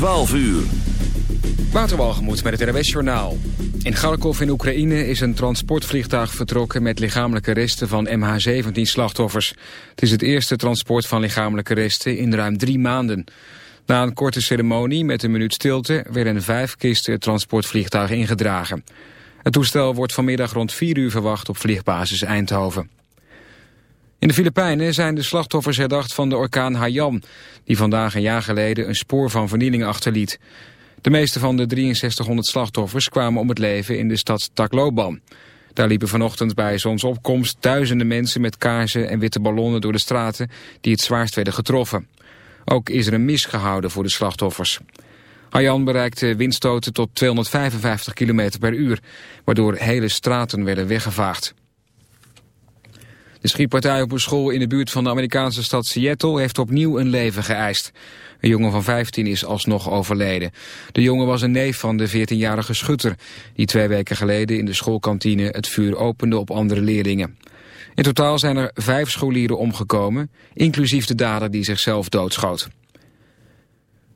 12 uur. Waterwalgemoed met het RWS Journaal. In Kharkov in Oekraïne is een transportvliegtuig vertrokken... met lichamelijke resten van MH17-slachtoffers. Het is het eerste transport van lichamelijke resten in ruim drie maanden. Na een korte ceremonie met een minuut stilte... werden vijf kisten het transportvliegtuig ingedragen. Het toestel wordt vanmiddag rond 4 uur verwacht op vliegbasis Eindhoven. In de Filipijnen zijn de slachtoffers herdacht van de orkaan Haiyan... die vandaag een jaar geleden een spoor van vernieling achterliet. De meeste van de 6300 slachtoffers kwamen om het leven in de stad Tacloban. Daar liepen vanochtend bij zonsopkomst duizenden mensen met kaarsen en witte ballonnen door de straten die het zwaarst werden getroffen. Ook is er een mis gehouden voor de slachtoffers. Haiyan bereikte windstoten tot 255 km per uur, waardoor hele straten werden weggevaagd. De schietpartij op een school in de buurt van de Amerikaanse stad Seattle heeft opnieuw een leven geëist. Een jongen van 15 is alsnog overleden. De jongen was een neef van de 14-jarige schutter... die twee weken geleden in de schoolkantine het vuur opende op andere leerlingen. In totaal zijn er vijf scholieren omgekomen, inclusief de dader die zichzelf doodschoot.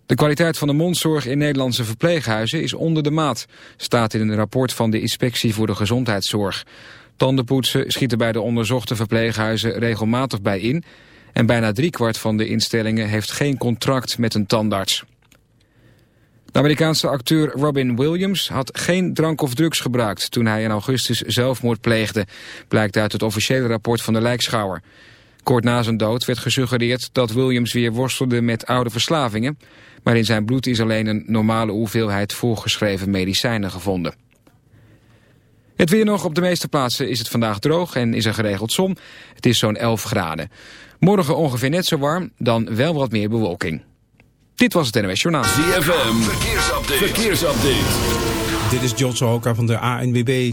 De kwaliteit van de mondzorg in Nederlandse verpleeghuizen is onder de maat, staat in een rapport van de Inspectie voor de Gezondheidszorg. Tandenpoetsen schieten bij de onderzochte verpleeghuizen regelmatig bij in... en bijna driekwart van de instellingen heeft geen contract met een tandarts. De Amerikaanse acteur Robin Williams had geen drank of drugs gebruikt... toen hij in augustus zelfmoord pleegde, blijkt uit het officiële rapport van de lijkschouwer. Kort na zijn dood werd gesuggereerd dat Williams weer worstelde met oude verslavingen... maar in zijn bloed is alleen een normale hoeveelheid voorgeschreven medicijnen gevonden. Het weer nog. Op de meeste plaatsen is het vandaag droog en is er geregeld zon. Het is zo'n 11 graden. Morgen ongeveer net zo warm, dan wel wat meer bewolking. Dit was het NWS Journaal. ZFM, verkeersupdate. verkeersupdate. Dit is John Sohoka van de ANWB.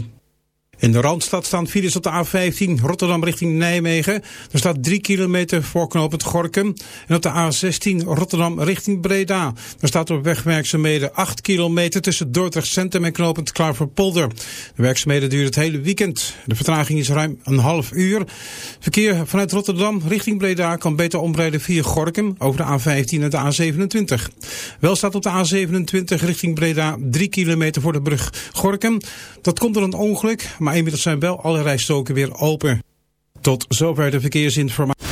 In de Randstad staan files op de A15 Rotterdam richting Nijmegen. Er staat 3 kilometer voor knooppunt Gorkum. En op de A16 Rotterdam richting Breda. Er staat op wegwerkzaamheden 8 kilometer tussen Dordrecht Centrum en knooppunt Klaverpolder. De werkzaamheden duren het hele weekend. De vertraging is ruim een half uur. Verkeer vanuit Rotterdam richting Breda kan beter omrijden via Gorkum over de A15 en de A27. Wel staat op de A27 richting Breda 3 kilometer voor de brug Gorkum. Dat komt door een ongeluk, maar maar inmiddels zijn wel alle rijstoken weer open. Tot zover de verkeersinformatie.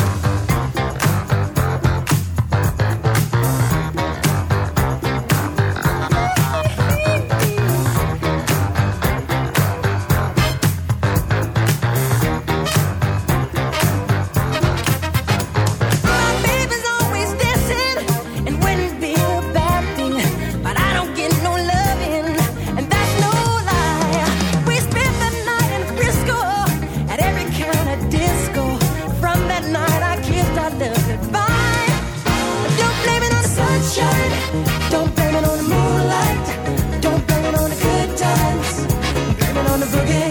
I'm a boogie.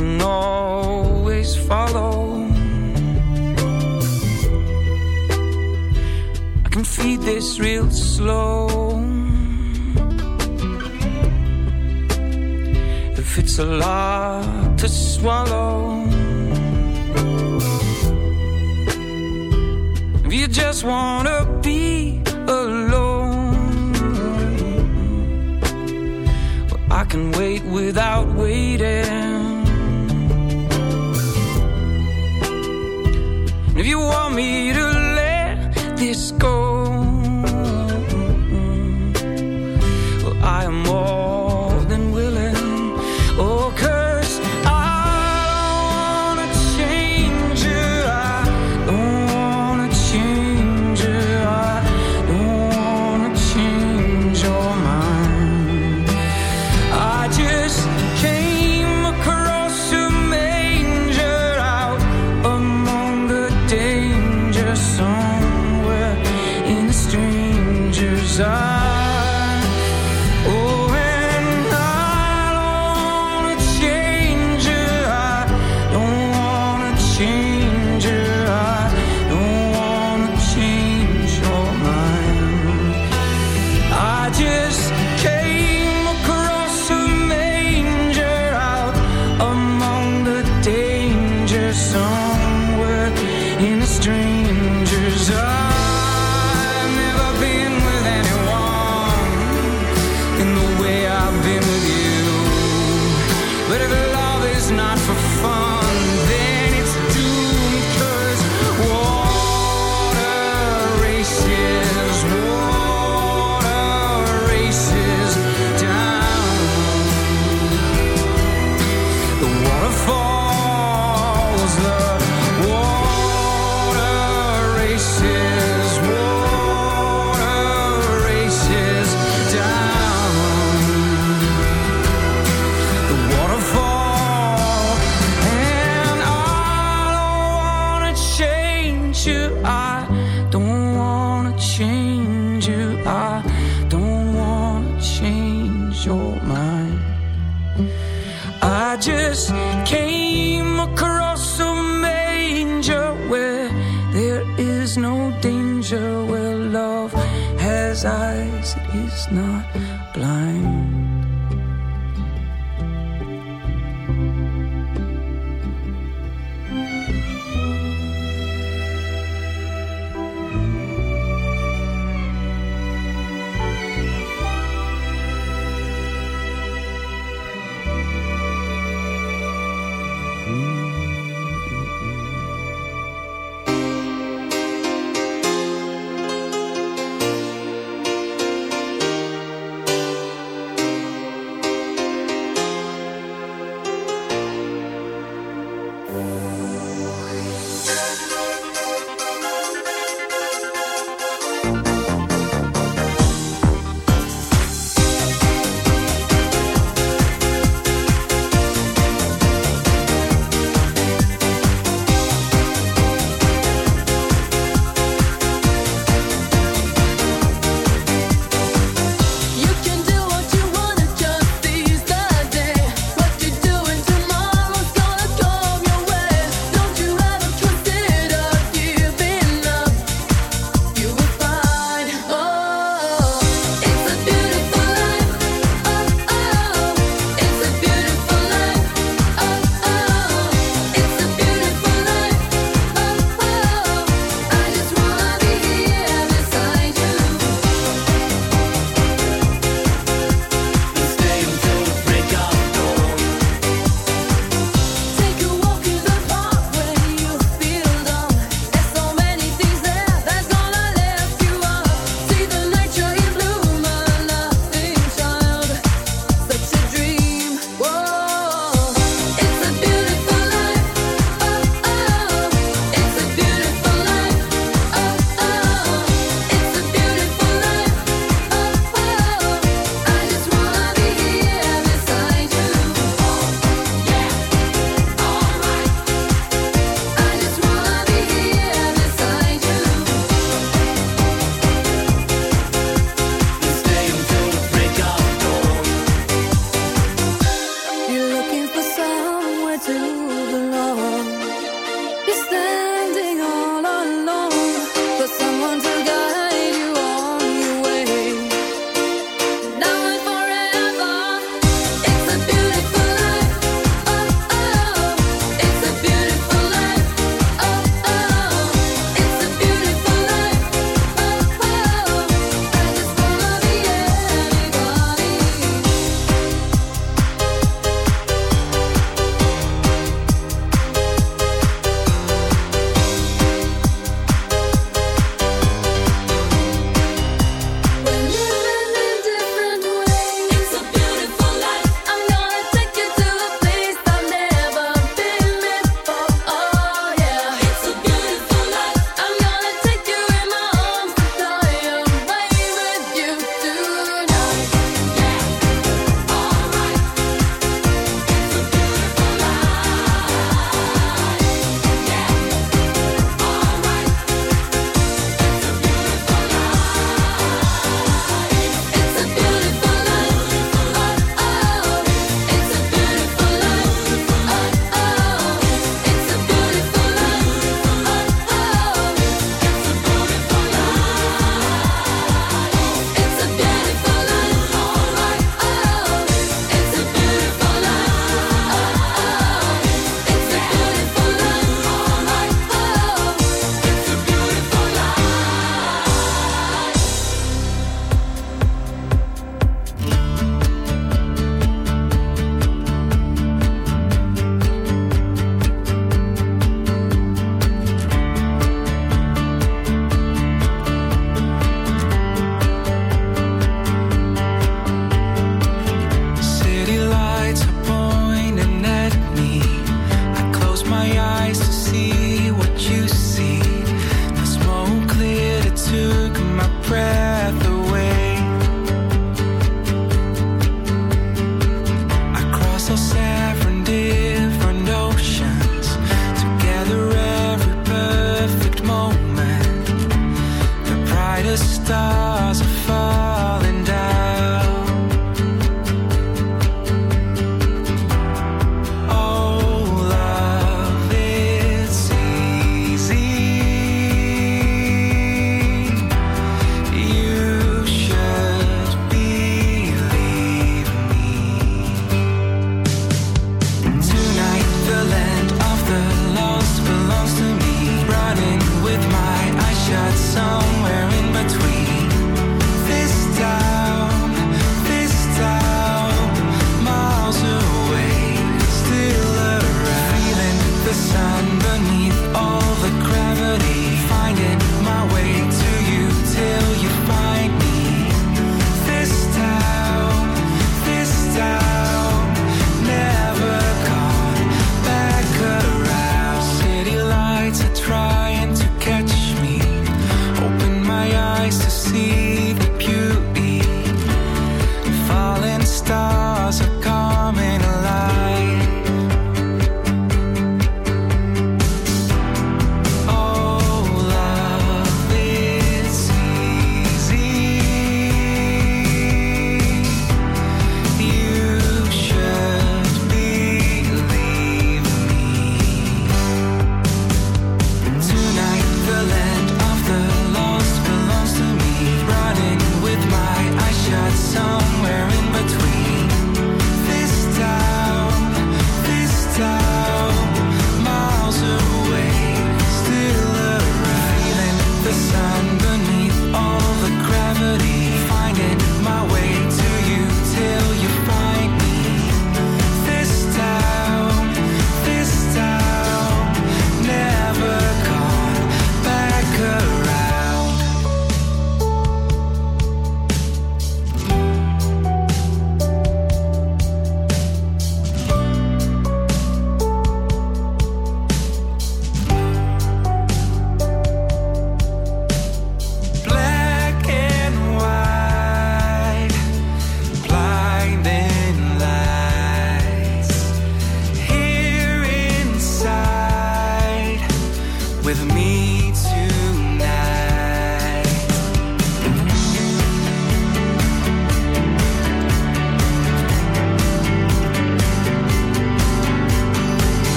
can always follow. I can feed this real slow. If it's a lot to swallow, if you just wanna be alone, well, I can wait without waiting. If you want me to let this go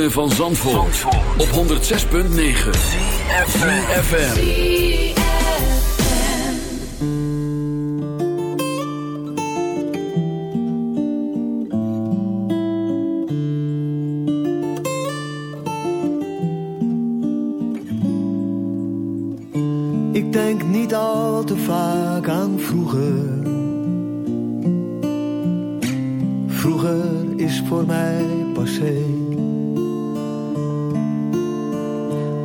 ritme van Zandvoort, Zandvoort. op 106.9 CFFM Ik denk niet al te vaak aan vroeger. Vroeger is voor mij passé.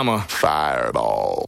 I'm a fireball.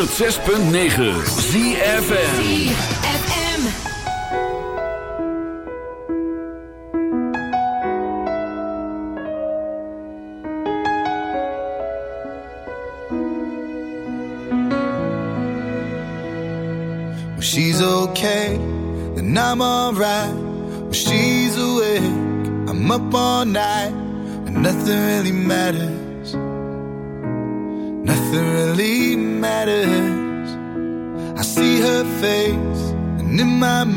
106.9 ZFN She's okay, then I'm alright. When she's awake, I'm up all night, and nothing really matters.